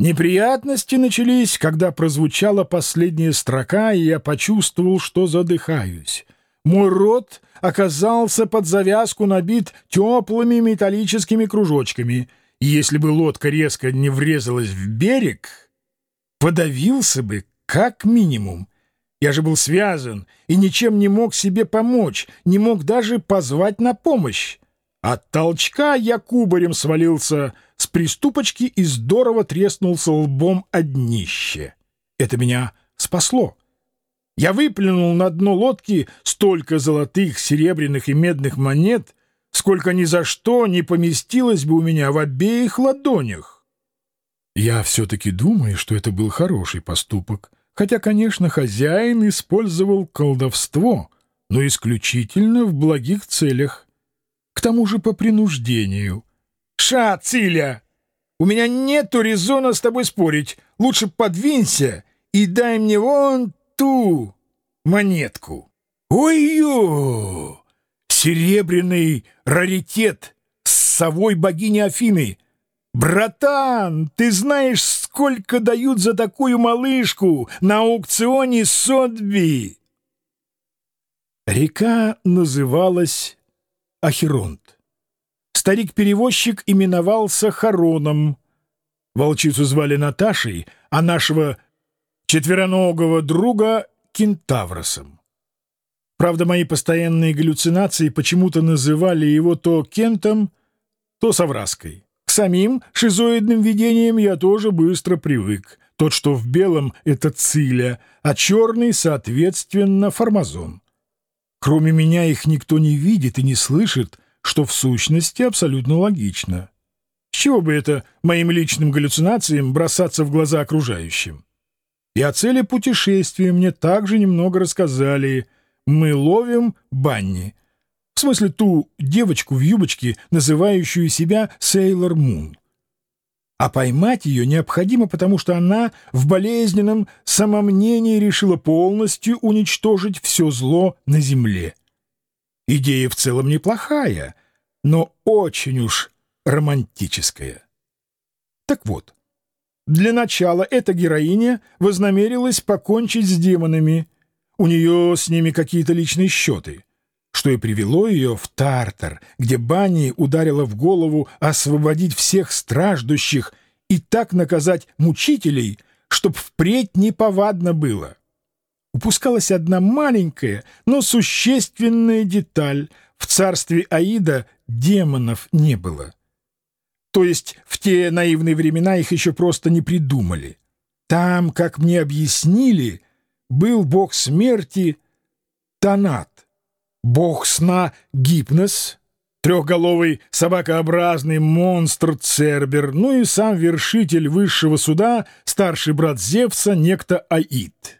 Неприятности начались, когда прозвучала последняя строка, и я почувствовал, что задыхаюсь. Мой рот оказался под завязку набит теплыми металлическими кружочками, и если бы лодка резко не врезалась в берег, подавился бы как минимум. Я же был связан и ничем не мог себе помочь, не мог даже позвать на помощь. От толчка я кубарем свалился с приступочки и здорово треснулся лбом о днище. Это меня спасло. Я выплюнул на дно лодки столько золотых, серебряных и медных монет, сколько ни за что не поместилось бы у меня в обеих ладонях. Я все-таки думаю, что это был хороший поступок, хотя, конечно, хозяин использовал колдовство, но исключительно в благих целях к тому же по принуждению. «Ша, Циля! У меня нету резона с тобой спорить. Лучше подвинься и дай мне вон ту монетку». «Ой-ё! Серебряный раритет с совой богини Афины!» «Братан, ты знаешь, сколько дают за такую малышку на аукционе Сотби?» Река называлась Ахеронт. Старик-перевозчик именовался Хароном. Волчицу звали Наташей, а нашего четвероногого друга — Кентавросом. Правда, мои постоянные галлюцинации почему-то называли его то Кентом, то Савраской. К самим шизоидным видениям я тоже быстро привык. Тот, что в белом — это Циля, а черный, соответственно, Формазон. Кроме меня их никто не видит и не слышит, что в сущности абсолютно логично. С чего бы это моим личным галлюцинациям бросаться в глаза окружающим? И о цели путешествия мне также немного рассказали. Мы ловим Банни. В смысле ту девочку в юбочке, называющую себя Сейлор Мун а поймать ее необходимо, потому что она в болезненном самомнении решила полностью уничтожить все зло на земле. Идея в целом неплохая, но очень уж романтическая. Так вот, для начала эта героиня вознамерилась покончить с демонами. У нее с ними какие-то личные счеты что и привело ее в Тартар, где Бани ударила в голову освободить всех страждущих и так наказать мучителей, чтоб впредь неповадно было. Упускалась одна маленькая, но существенная деталь. В царстве Аида демонов не было. То есть в те наивные времена их еще просто не придумали. Там, как мне объяснили, был бог смерти Танат бог сна Гипнос, трехголовый собакообразный монстр Цербер, ну и сам вершитель высшего суда, старший брат Зевса, некто Аид.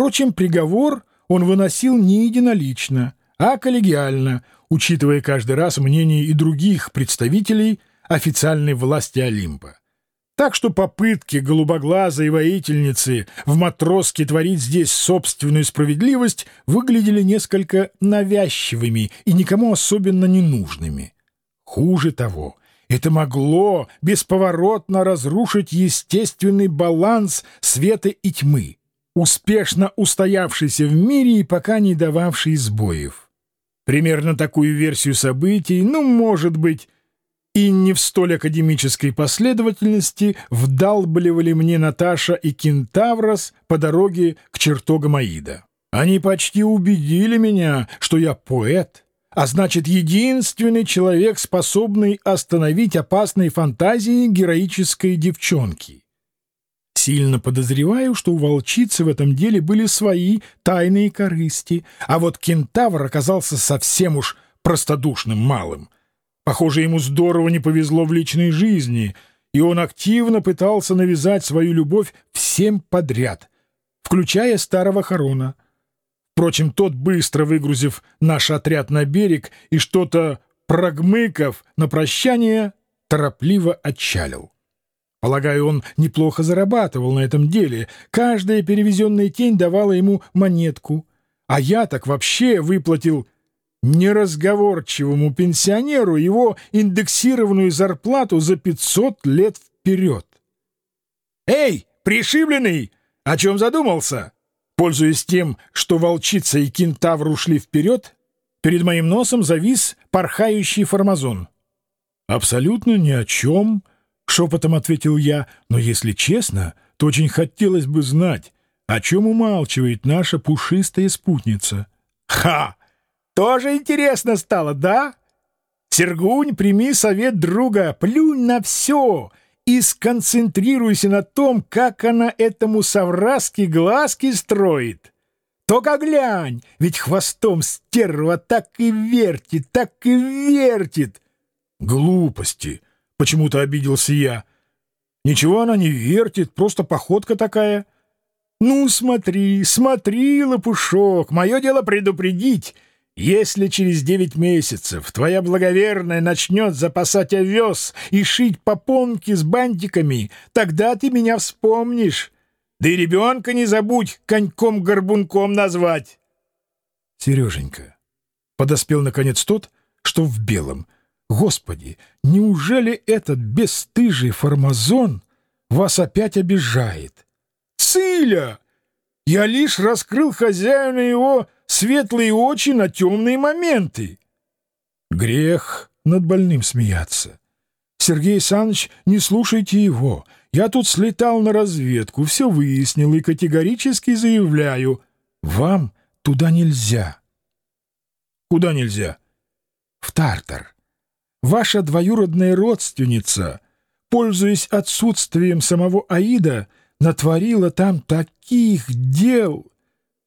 Впрочем, приговор он выносил не единолично, а коллегиально, учитывая каждый раз мнение и других представителей официальной власти Олимпа. Так что попытки голубоглазой воительницы в матроске творить здесь собственную справедливость выглядели несколько навязчивыми и никому особенно не нужными. Хуже того, это могло бесповоротно разрушить естественный баланс света и тьмы, успешно устоявшийся в мире и пока не дававший сбоев. Примерно такую версию событий, ну, может быть, и не в столь академической последовательности вдалбливали мне Наташа и Кентаврос по дороге к чертогам Аида. Они почти убедили меня, что я поэт, а значит, единственный человек, способный остановить опасные фантазии героической девчонки. Сильно подозреваю, что у волчицы в этом деле были свои тайные корысти, а вот кентавр оказался совсем уж простодушным малым — Похоже, ему здорово не повезло в личной жизни, и он активно пытался навязать свою любовь всем подряд, включая старого Харона. Впрочем, тот, быстро выгрузив наш отряд на берег и что-то прогмыков на прощание, торопливо отчалил. Полагаю, он неплохо зарабатывал на этом деле. Каждая перевезенная тень давала ему монетку. А я так вообще выплатил неразговорчивому пенсионеру его индексированную зарплату за 500 лет вперед. «Эй, пришибленный! О чем задумался?» Пользуясь тем, что волчица и кентавр ушли вперед, перед моим носом завис порхающий формазон. «Абсолютно ни о чем», — шепотом ответил я, «но если честно, то очень хотелось бы знать, о чем умалчивает наша пушистая спутница». «Ха! Тоже интересно стало, да? Сергунь, прими совет друга, плюнь на все и сконцентрируйся на том, как она этому совраски глазки строит. Только глянь, ведь хвостом стерва так и вертит, так и вертит. Глупости, почему-то обиделся я. Ничего она не вертит, просто походка такая. Ну, смотри, смотри, лопушок, мое дело предупредить — если через девять месяцев твоя благоверная начнет запасать овес и шить попонки с бантиками, тогда ты меня вспомнишь. Да и ребенка не забудь коньком-горбунком назвать. Сереженька, подоспел наконец тот, что в белом. Господи, неужели этот бесстыжий формазон вас опять обижает? Циля! Я лишь раскрыл хозяину его светлые очи на темные моменты. Грех над больным смеяться. Сергей Александрович, не слушайте его. Я тут слетал на разведку, все выяснил и категорически заявляю, вам туда нельзя. Куда нельзя? В Тартар. Ваша двоюродная родственница, пользуясь отсутствием самого Аида, натворила там таких дел,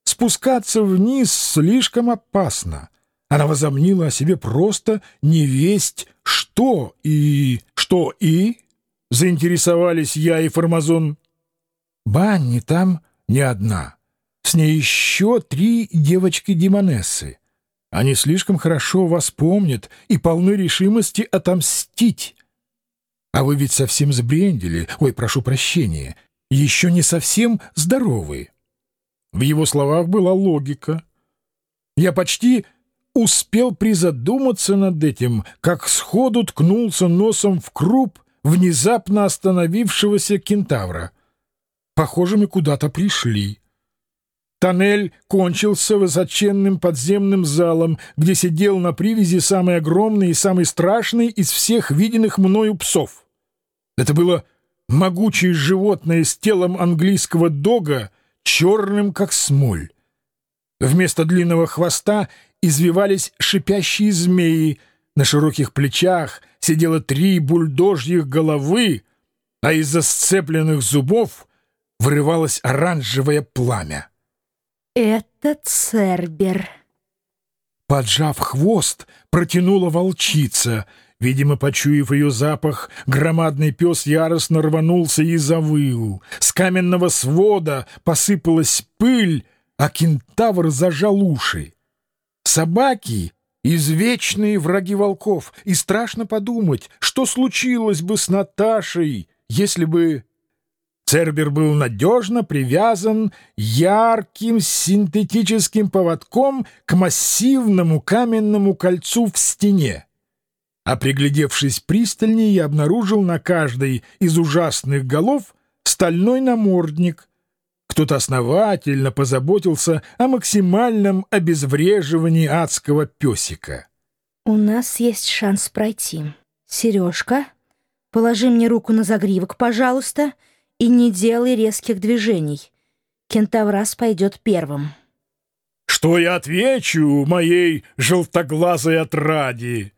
Спускаться вниз слишком опасно. Она возомнила о себе просто невесть что и... Что и? Заинтересовались я и Формазон. Банни там не одна. С ней еще три девочки-демонессы. Они слишком хорошо вас помнят и полны решимости отомстить. А вы ведь совсем сбрендили, ой, прошу прощения, еще не совсем здоровы. В его словах была логика. Я почти успел призадуматься над этим, как сходу ткнулся носом в круп внезапно остановившегося кентавра. Похоже, мы куда-то пришли. Тоннель кончился высоченным подземным залом, где сидел на привязи самый огромный и самый страшный из всех виденных мною псов. Это было могучее животное с телом английского дога, черным, как смоль. Вместо длинного хвоста извивались шипящие змеи, на широких плечах сидело три бульдожьих головы, а из-за сцепленных зубов вырывалось оранжевое пламя. «Это Цербер», Поджав хвост, протянула волчица — Видимо, почуяв ее запах, громадный пес яростно рванулся и завыл. С каменного свода посыпалась пыль, а кентавр зажал уши. Собаки — извечные враги волков, и страшно подумать, что случилось бы с Наташей, если бы... Цербер был надежно привязан ярким синтетическим поводком к массивному каменному кольцу в стене. А приглядевшись пристальнее, я обнаружил на каждой из ужасных голов стальной намордник. Кто-то основательно позаботился о максимальном обезвреживании адского песика. «У нас есть шанс пройти. Сережка, положи мне руку на загривок, пожалуйста, и не делай резких движений. Кентаврас пойдет первым». «Что я отвечу моей желтоглазой отраде?»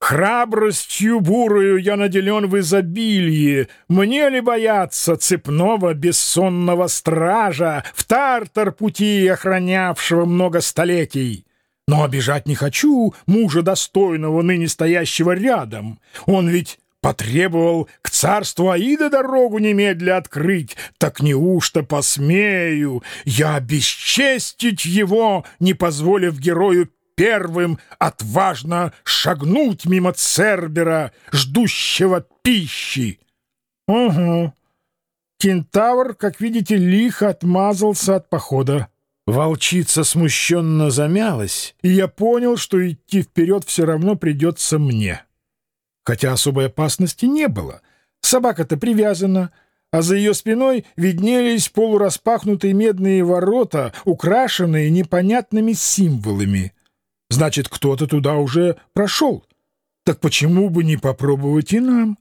Храбростью бурую я наделен в изобилии. Мне ли бояться цепного бессонного стража в тартар пути, охранявшего много столетий? Но обижать не хочу мужа достойного, ныне стоящего рядом. Он ведь потребовал к царству Аида дорогу немедля открыть, так неужто посмею я обесчестить его, не позволив герою первым отважно шагнуть мимо Цербера, ждущего пищи. Угу. Кентавр, как видите, лихо отмазался от похода. Волчица смущенно замялась, и я понял, что идти вперед все равно придется мне. Хотя особой опасности не было. Собака-то привязана, а за ее спиной виднелись полураспахнутые медные ворота, украшенные непонятными символами. Значит, кто-то туда уже прошел. Так почему бы не попробовать и нам?